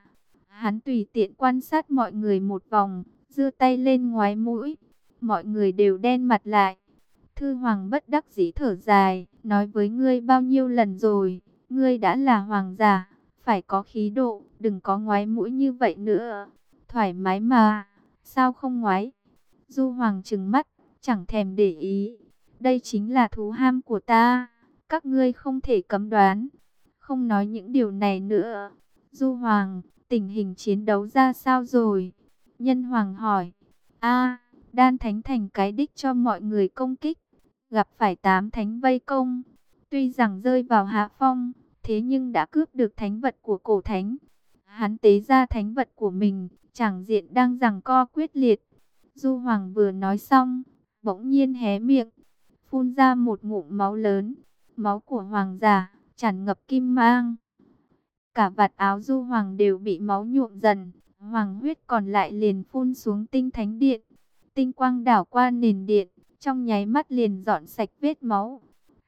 Hắn tùy tiện quan sát mọi người một vòng, đưa tay lên ngoái mũi. Mọi người đều đen mặt lại. Thư Hoàng bất đắc dĩ thở dài, nói với ngươi bao nhiêu lần rồi, ngươi đã là hoàng giả, phải có khí độ, đừng có ngoái mũi như vậy nữa. Thoải mái mà, sao không ngoái? Du Hoàng trừng mắt, chẳng thèm để ý. Đây chính là thú ham của ta, các ngươi không thể cấm đoán. Không nói những điều này nữa. Du Hoàng, tình hình chiến đấu ra sao rồi? Nhân Hoàng hỏi. a đan thánh thành cái đích cho mọi người công kích. Gặp phải tám thánh vây công. Tuy rằng rơi vào hạ phong, thế nhưng đã cướp được thánh vật của cổ thánh. Hắn tế ra thánh vật của mình, chẳng diện đang rằng co quyết liệt. Du Hoàng vừa nói xong, bỗng nhiên hé miệng, phun ra một ngụm máu lớn, máu của hoàng giả, tràn ngập kim mang. Cả vạt áo Du Hoàng đều bị máu nhuộm dần, hoàng huyết còn lại liền phun xuống tinh thánh điện. Tinh quang đảo qua nền điện, trong nháy mắt liền dọn sạch vết máu.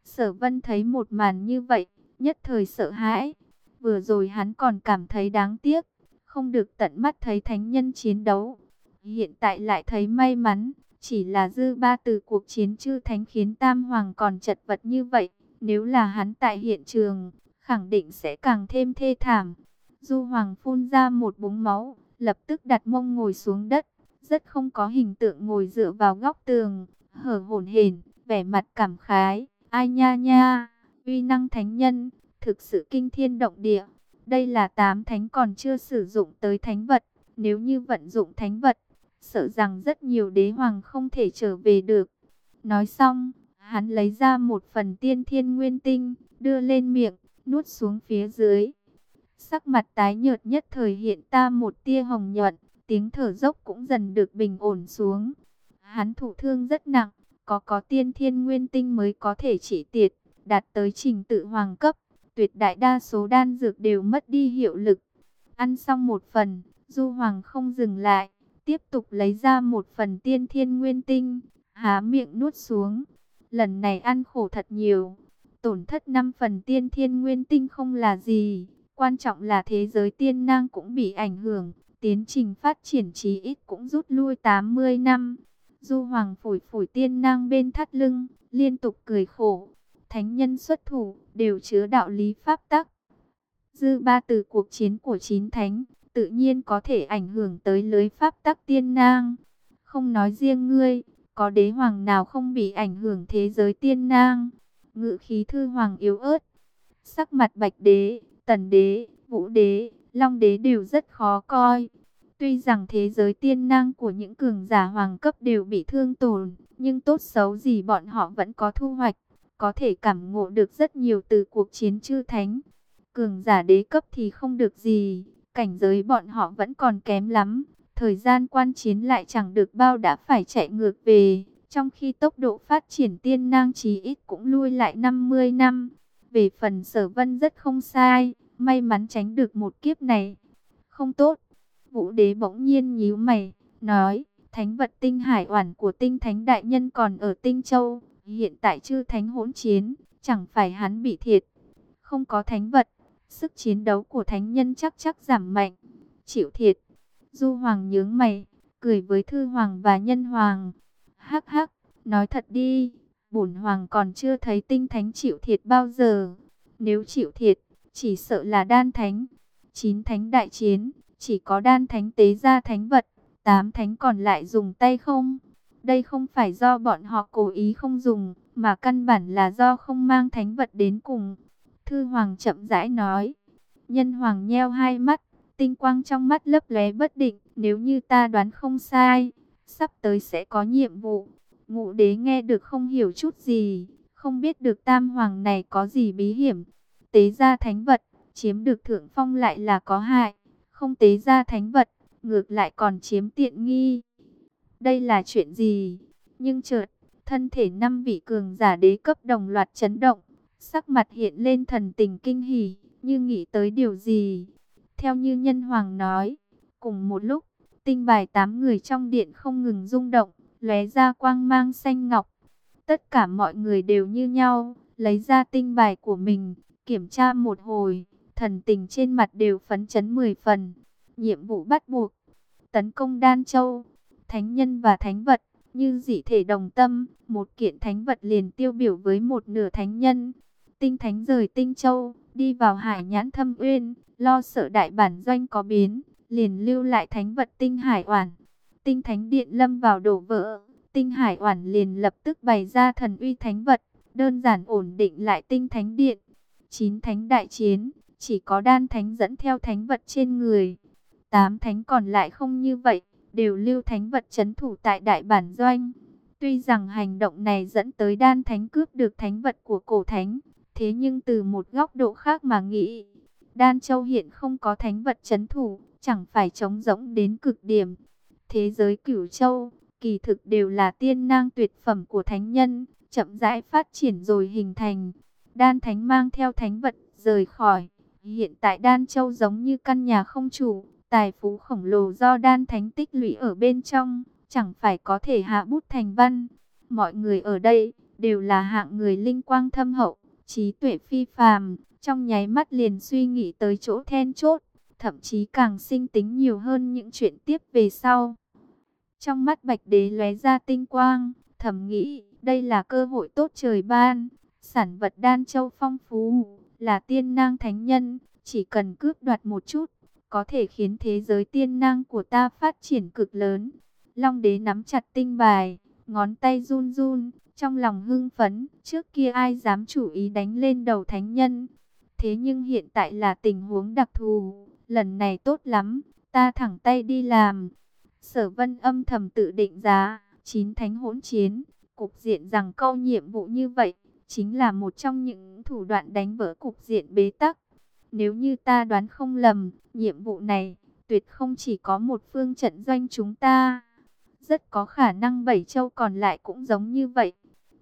Sở Vân thấy một màn như vậy, nhất thời sợ hãi. Vừa rồi hắn còn cảm thấy đáng tiếc, không được tận mắt thấy thánh nhân chiến đấu. Hiện tại lại thấy may mắn, chỉ là dư ba từ cuộc chiến chư thánh khiến Tam Hoàng còn chật vật như vậy. Nếu là hắn tại hiện trường, khẳng định sẽ càng thêm thê thảm. Du Hoàng phun ra một búng máu, lập tức đặt mông ngồi xuống đất, rất không có hình tượng ngồi dựa vào góc tường, hở hổn hển, vẻ mặt cảm khái, ai nha nha, uy năng thánh nhân, thực sự kinh thiên động địa. Đây là tám thánh còn chưa sử dụng tới thánh vật, nếu như vận dụng thánh vật, sợ rằng rất nhiều đế hoàng không thể trở về được. Nói xong, hắn lấy ra một phần tiên thiên nguyên tinh, đưa lên miệng, nuốt xuống phía dưới. Sắc mặt tái nhợt nhất thời hiện ta một tia hồng nhuận, tiếng thở dốc cũng dần được bình ổn xuống. Hắn thụ thương rất nặng, có có tiên thiên nguyên tinh mới có thể trị tiệt, đạt tới trình tự hoàng cấp. Tuyệt đại đa số đan dược đều mất đi hiệu lực. Ăn xong một phần, Du Hoàng không dừng lại, tiếp tục lấy ra một phần tiên thiên nguyên tinh, há miệng nuốt xuống. Lần này ăn khổ thật nhiều, tổn thất 5 phần tiên thiên nguyên tinh không là gì, quan trọng là thế giới tiên nang cũng bị ảnh hưởng, tiến trình phát triển chí ít cũng rút lui 80 năm. Du Hoàng phủi phủi tiên nang bên thắt lưng, liên tục cười khổ. Thánh nhân xuất thủ, đều chứa đạo lý pháp tắc. Dư ba từ cuộc chiến của chín thánh, tự nhiên có thể ảnh hưởng tới lưới pháp tắc tiên nang. Không nói riêng ngươi, có đế hoàng nào không bị ảnh hưởng thế giới tiên nang. Ngự khí thư hoàng yếu ớt, sắc mặt bạch đế, tần đế, vũ đế, long đế đều rất khó coi. Tuy rằng thế giới tiên năng của những cường giả hoàng cấp đều bị thương tổn, nhưng tốt xấu gì bọn họ vẫn có thu hoạch, có thể cảm ngộ được rất nhiều từ cuộc chiến chư thánh. Cường giả đế cấp thì không được gì, cảnh giới bọn họ vẫn còn kém lắm, thời gian quan chiến lại chẳng được bao đã phải chạy ngược về, trong khi tốc độ phát triển tiên năng chí ít cũng lui lại 50 năm. Về phần sở vân rất không sai, may mắn tránh được một kiếp này. Không tốt, Vũ đế bỗng nhiên nhíu mày, nói, thánh vật tinh hải oản của tinh thánh đại nhân còn ở tinh châu, hiện tại chư thánh hỗn chiến, chẳng phải hắn bị thiệt. Không có thánh vật, sức chiến đấu của thánh nhân chắc chắc giảm mạnh, chịu thiệt. Du Hoàng nhướng mày, cười với Thư Hoàng và Nhân Hoàng. Hắc hắc, nói thật đi, bổn Hoàng còn chưa thấy tinh thánh chịu thiệt bao giờ. Nếu chịu thiệt, chỉ sợ là đan thánh. Chín thánh đại chiến, chỉ có đan thánh tế ra thánh vật, tám thánh còn lại dùng tay không. Đây không phải do bọn họ cố ý không dùng, mà căn bản là do không mang thánh vật đến cùng. Thư Hoàng chậm rãi nói. Nhân Hoàng nheo hai mắt, tinh quang trong mắt lấp lóe bất định. Nếu như ta đoán không sai, sắp tới sẽ có nhiệm vụ. Ngụ đế nghe được không hiểu chút gì, không biết được tam hoàng này có gì bí hiểm. Tế ra thánh vật, chiếm được thượng phong lại là có hại. Không tế ra thánh vật, ngược lại còn chiếm tiện nghi. Đây là chuyện gì? Nhưng chợt, thân thể năm vị cường giả đế cấp đồng loạt chấn động. Sắc mặt hiện lên thần tình kinh hỉ, như nghĩ tới điều gì. Theo như nhân hoàng nói, cùng một lúc, tinh bài tám người trong điện không ngừng rung động, lóe ra quang mang xanh ngọc. Tất cả mọi người đều như nhau, lấy ra tinh bài của mình, kiểm tra một hồi, thần tình trên mặt đều phấn chấn 10 phần. Nhiệm vụ bắt buộc, tấn công Đan Châu, thánh nhân và thánh vật, như dị thể đồng tâm, một kiện thánh vật liền tiêu biểu với một nửa thánh nhân. Tinh thánh rời Tinh Châu, đi vào hải nhãn thâm uyên, lo sợ đại bản doanh có biến, liền lưu lại thánh vật tinh hải oản. Tinh thánh điện lâm vào đổ vỡ, tinh hải oản liền lập tức bày ra thần uy thánh vật, đơn giản ổn định lại tinh thánh điện. Chín thánh đại chiến, chỉ có đan thánh dẫn theo thánh vật trên người. Tám thánh còn lại không như vậy, đều lưu thánh vật chấn thủ tại đại bản doanh. Tuy rằng hành động này dẫn tới đan thánh cướp được thánh vật của cổ thánh, thế nhưng từ một góc độ khác mà nghĩ, đan châu hiện không có thánh vật chấn thủ, chẳng phải trống rỗng đến cực điểm. Thế giới cửu châu, kỳ thực đều là tiên nang tuyệt phẩm của thánh nhân, chậm rãi phát triển rồi hình thành. Đan thánh mang theo thánh vật rời khỏi. Hiện tại đan châu giống như căn nhà không chủ, tài phú khổng lồ do đan thánh tích lũy ở bên trong, chẳng phải có thể hạ bút thành văn. Mọi người ở đây đều là hạng người linh quang thâm hậu, trí tuệ phi phàm, trong nháy mắt liền suy nghĩ tới chỗ then chốt thậm chí càng sinh tính nhiều hơn những chuyện tiếp về sau. Trong mắt bạch đế lóe ra tinh quang, thầm nghĩ, đây là cơ hội tốt trời ban, sản vật đan châu phong phú, là tiên nang thánh nhân, chỉ cần cướp đoạt một chút, có thể khiến thế giới tiên năng của ta phát triển cực lớn. Long đế nắm chặt tinh bài, ngón tay run run, trong lòng hưng phấn, trước kia ai dám chủ ý đánh lên đầu thánh nhân. Thế nhưng hiện tại là tình huống đặc thù, lần này tốt lắm, ta thẳng tay đi làm. Sở vân âm thầm tự định giá, chín thánh hỗn chiến, cục diện rằng câu nhiệm vụ như vậy, chính là một trong những thủ đoạn đánh vỡ cục diện bế tắc. Nếu như ta đoán không lầm, nhiệm vụ này, tuyệt không chỉ có một phương trận doanh chúng ta. Rất có khả năng bảy châu còn lại cũng giống như vậy.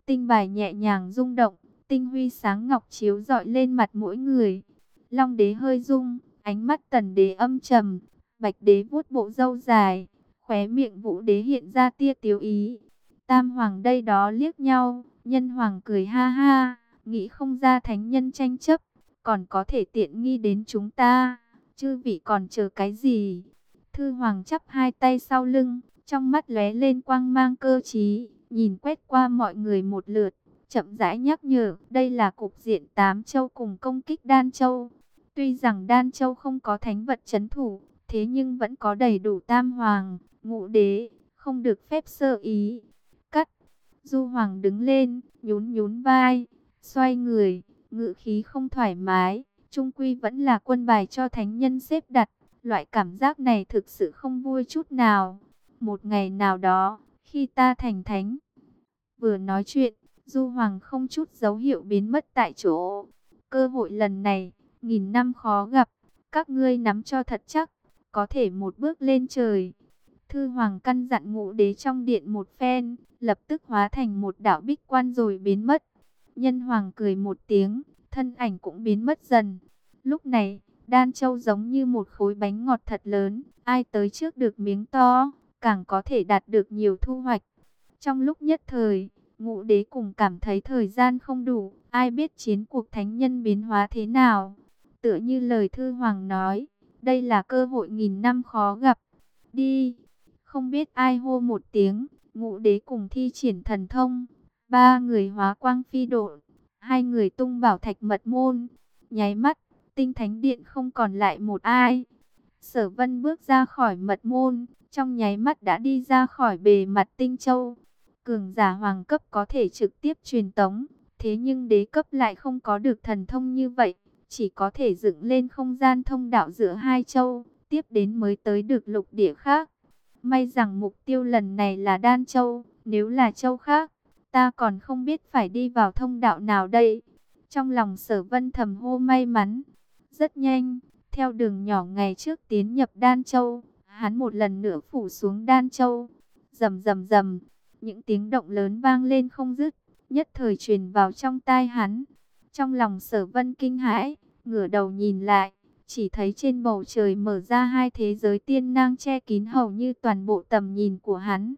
Tinh bài nhẹ nhàng rung động, tinh huy sáng ngọc chiếu dọi lên mặt mỗi người. Long đế hơi rung, Ánh mắt tần đế âm trầm, bạch đế vuốt bộ râu dài, khóe miệng vũ đế hiện ra tia tiếu ý. Tam hoàng đây đó liếc nhau, nhân hoàng cười ha ha, nghĩ không ra thánh nhân tranh chấp, còn có thể tiện nghi đến chúng ta, chư vị còn chờ cái gì? Thư hoàng chắp hai tay sau lưng, trong mắt lóe lên quang mang cơ trí, nhìn quét qua mọi người một lượt, chậm rãi nhắc nhở, đây là cục diện tám châu cùng công kích đan châu, Tuy rằng Đan Châu không có thánh vật chấn thủ, thế nhưng vẫn có đầy đủ tam hoàng, ngũ đế, không được phép sơ ý. Cắt, Du Hoàng đứng lên, nhún nhún vai, xoay người, ngự khí không thoải mái, trung quy vẫn là quân bài cho thánh nhân xếp đặt. Loại cảm giác này thực sự không vui chút nào. Một ngày nào đó, khi ta thành thánh, vừa nói chuyện, Du Hoàng không chút dấu hiệu biến mất tại chỗ. Cơ hội lần này, nghìn năm khó gặp, các ngươi nắm cho thật chắc, có thể một bước lên trời. Thư Hoàng căn dặn ngũ đế trong điện một phen, lập tức hóa thành một đạo bích quan rồi biến mất. Nhân Hoàng cười một tiếng, thân ảnh cũng biến mất dần. Lúc này, Đan Châu giống như một khối bánh ngọt thật lớn, ai tới trước được miếng to, càng có thể đạt được nhiều thu hoạch. Trong lúc nhất thời, ngũ đế cùng cảm thấy thời gian không đủ, ai biết chiến cuộc thánh nhân biến hóa thế nào. Tựa như lời thư hoàng nói, đây là cơ hội nghìn năm khó gặp. Đi, không biết ai hô một tiếng, ngũ đế cùng thi triển thần thông. Ba người hóa quang phi độ, hai người tung bảo thạch mật môn. Nháy mắt, tinh thánh điện không còn lại một ai. Sở vân bước ra khỏi mật môn, trong nháy mắt đã đi ra khỏi bề mặt tinh châu. Cường giả hoàng cấp có thể trực tiếp truyền tống, thế nhưng đế cấp lại không có được thần thông như vậy, chỉ có thể dựng lên không gian thông đạo giữa hai châu, tiếp đến mới tới được lục địa khác. May rằng mục tiêu lần này là Đan Châu, nếu là châu khác, ta còn không biết phải đi vào thông đạo nào đây. Trong lòng sở vân thầm hô may mắn, rất nhanh, theo đường nhỏ ngày trước tiến nhập Đan Châu, hắn một lần nữa phủ xuống Đan Châu. Rầm rầm rầm, những tiếng động lớn vang lên không dứt, nhất thời truyền vào trong tai hắn. Trong lòng sở vân kinh hãi, ngửa đầu nhìn lại, chỉ thấy trên bầu trời mở ra hai thế giới tiên nang che kín hầu như toàn bộ tầm nhìn của hắn.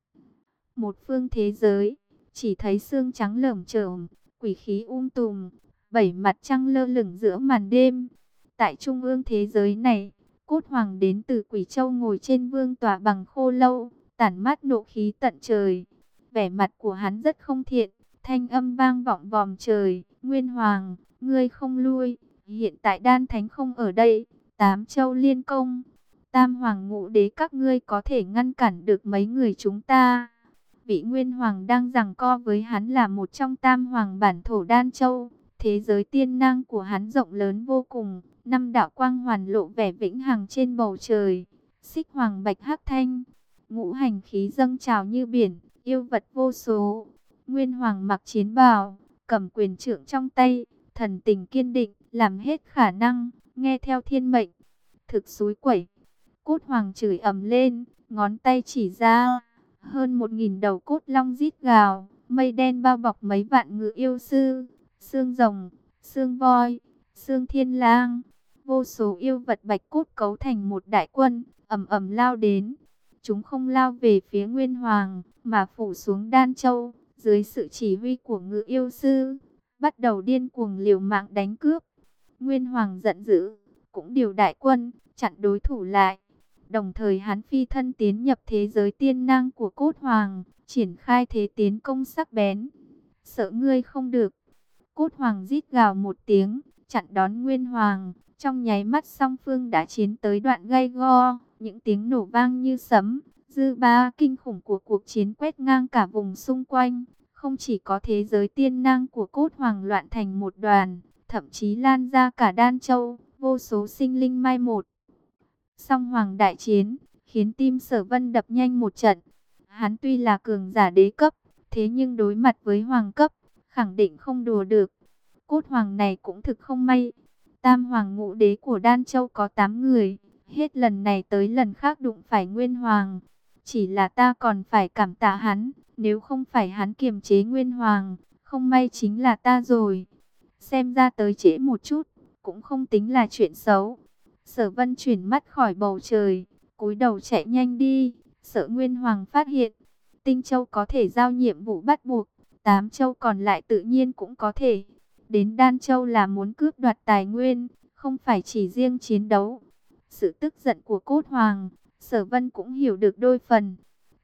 Một phương thế giới, chỉ thấy xương trắng lởm chởm, quỷ khí um tùm, bảy mặt trăng lơ lửng giữa màn đêm. Tại trung ương thế giới này, cốt hoàng đến từ quỷ châu ngồi trên vương tòa bằng khô lâu, tản mát nộ khí tận trời. Vẻ mặt của hắn rất không thiện, thanh âm vang vọng vòm trời, Nguyên Hoàng, ngươi không lui, hiện tại đan thánh không ở đây, tám châu liên công, tam hoàng ngũ đế các ngươi có thể ngăn cản được mấy người chúng ta. Vị Nguyên Hoàng đang giằng co với hắn là một trong tam hoàng bản thổ đan châu, thế giới tiên năng của hắn rộng lớn vô cùng, năm đạo quang hoàn lộ vẻ vĩnh hằng trên bầu trời, xích hoàng bạch hắc thanh, ngũ hành khí dâng trào như biển, yêu vật vô số. Nguyên Hoàng mặc chiến bào, cầm quyền trượng trong tay, thần tình kiên định, làm hết khả năng, nghe theo thiên mệnh. Thực suối quẩy, cốt hoàng chửi ầm lên, ngón tay chỉ ra, hơn một nghìn đầu cốt long rít gào, mây đen bao bọc mấy vạn ngự yêu sư, xương rồng, xương voi, xương thiên lang, vô số yêu vật bạch cốt cấu thành một đại quân, ầm ầm lao đến. Chúng không lao về phía Nguyên Hoàng, mà phủ xuống Đan Châu, dưới sự chỉ huy của ngự yêu sư, bắt đầu điên cuồng liều mạng đánh cướp. Nguyên Hoàng giận dữ, cũng điều đại quân, chặn đối thủ lại. Đồng thời hắn phi thân tiến nhập thế giới tiên năng của cốt hoàng, triển khai thế tiến công sắc bén. Sợ ngươi không được. Cốt hoàng rít gào một tiếng, chặn đón Nguyên Hoàng. Trong nháy mắt song phương đã chiến tới đoạn gay go, những tiếng nổ vang như sấm. Dư ba kinh khủng của cuộc chiến quét ngang cả vùng xung quanh. Không chỉ có thế giới tiên năng của cốt hoàng loạn thành một đoàn, thậm chí lan ra cả Đan Châu, vô số sinh linh mai một. Song hoàng đại chiến, khiến tim sở vân đập nhanh một trận. Hắn tuy là cường giả đế cấp, thế nhưng đối mặt với hoàng cấp, khẳng định không đùa được. Cốt hoàng này cũng thực không may. Tam hoàng ngũ đế của Đan Châu có 8 người, hết lần này tới lần khác đụng phải nguyên hoàng. Chỉ là ta còn phải cảm tạ hắn, nếu không phải hắn kiềm chế nguyên hoàng, không may chính là ta rồi. Xem ra tới trễ một chút, cũng không tính là chuyện xấu. Sở vân chuyển mắt khỏi bầu trời, cúi đầu chạy nhanh đi, sợ Nguyên Hoàng phát hiện. Tinh Châu có thể giao nhiệm vụ bắt buộc, tám Châu còn lại tự nhiên cũng có thể. Đến Đan Châu là muốn cướp đoạt tài nguyên, không phải chỉ riêng chiến đấu. Sự tức giận của Cốt Hoàng, Sở Vân cũng hiểu được đôi phần.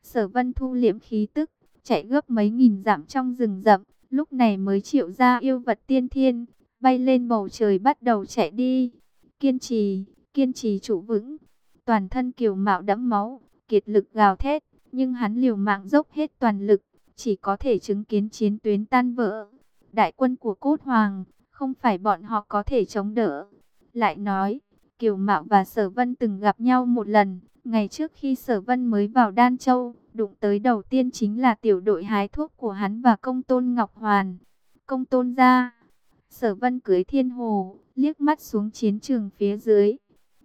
Sở Vân thu liễm khí tức, chạy gấp mấy nghìn dặm trong rừng rậm, lúc này mới triệu ra yêu vật tiên thiên, bay lên bầu trời bắt đầu chạy đi. Kiên trì, kiên trì trụ vững. Toàn thân kiều mạo đẫm máu, kiệt lực gào thét, nhưng hắn liều mạng dốc hết toàn lực, chỉ có thể chứng kiến chiến tuyến tan vỡ. Đại quân của Cốt Hoàng, không phải bọn họ có thể chống đỡ. Lại nói, Kiều Mạo và Sở Vân từng gặp nhau một lần, ngày trước khi Sở Vân mới vào Đan Châu, đụng tới đầu tiên chính là tiểu đội hái thuốc của hắn và công tôn Ngọc Hoàn. Công tôn ra, Sở Vân cưới thiên hồ, liếc mắt xuống chiến trường phía dưới.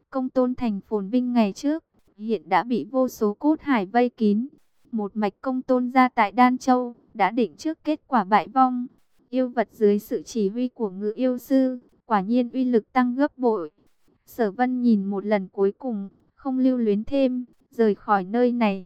Công tôn thành phồn vinh ngày trước, hiện đã bị vô số cốt hải vây kín. Một mạch công tôn ra tại Đan Châu, đã định trước kết quả bại vong. Yêu vật dưới sự chỉ huy của ngự yêu sư, quả nhiên uy lực tăng gấp bội. Sở vân nhìn một lần cuối cùng, không lưu luyến thêm, rời khỏi nơi này.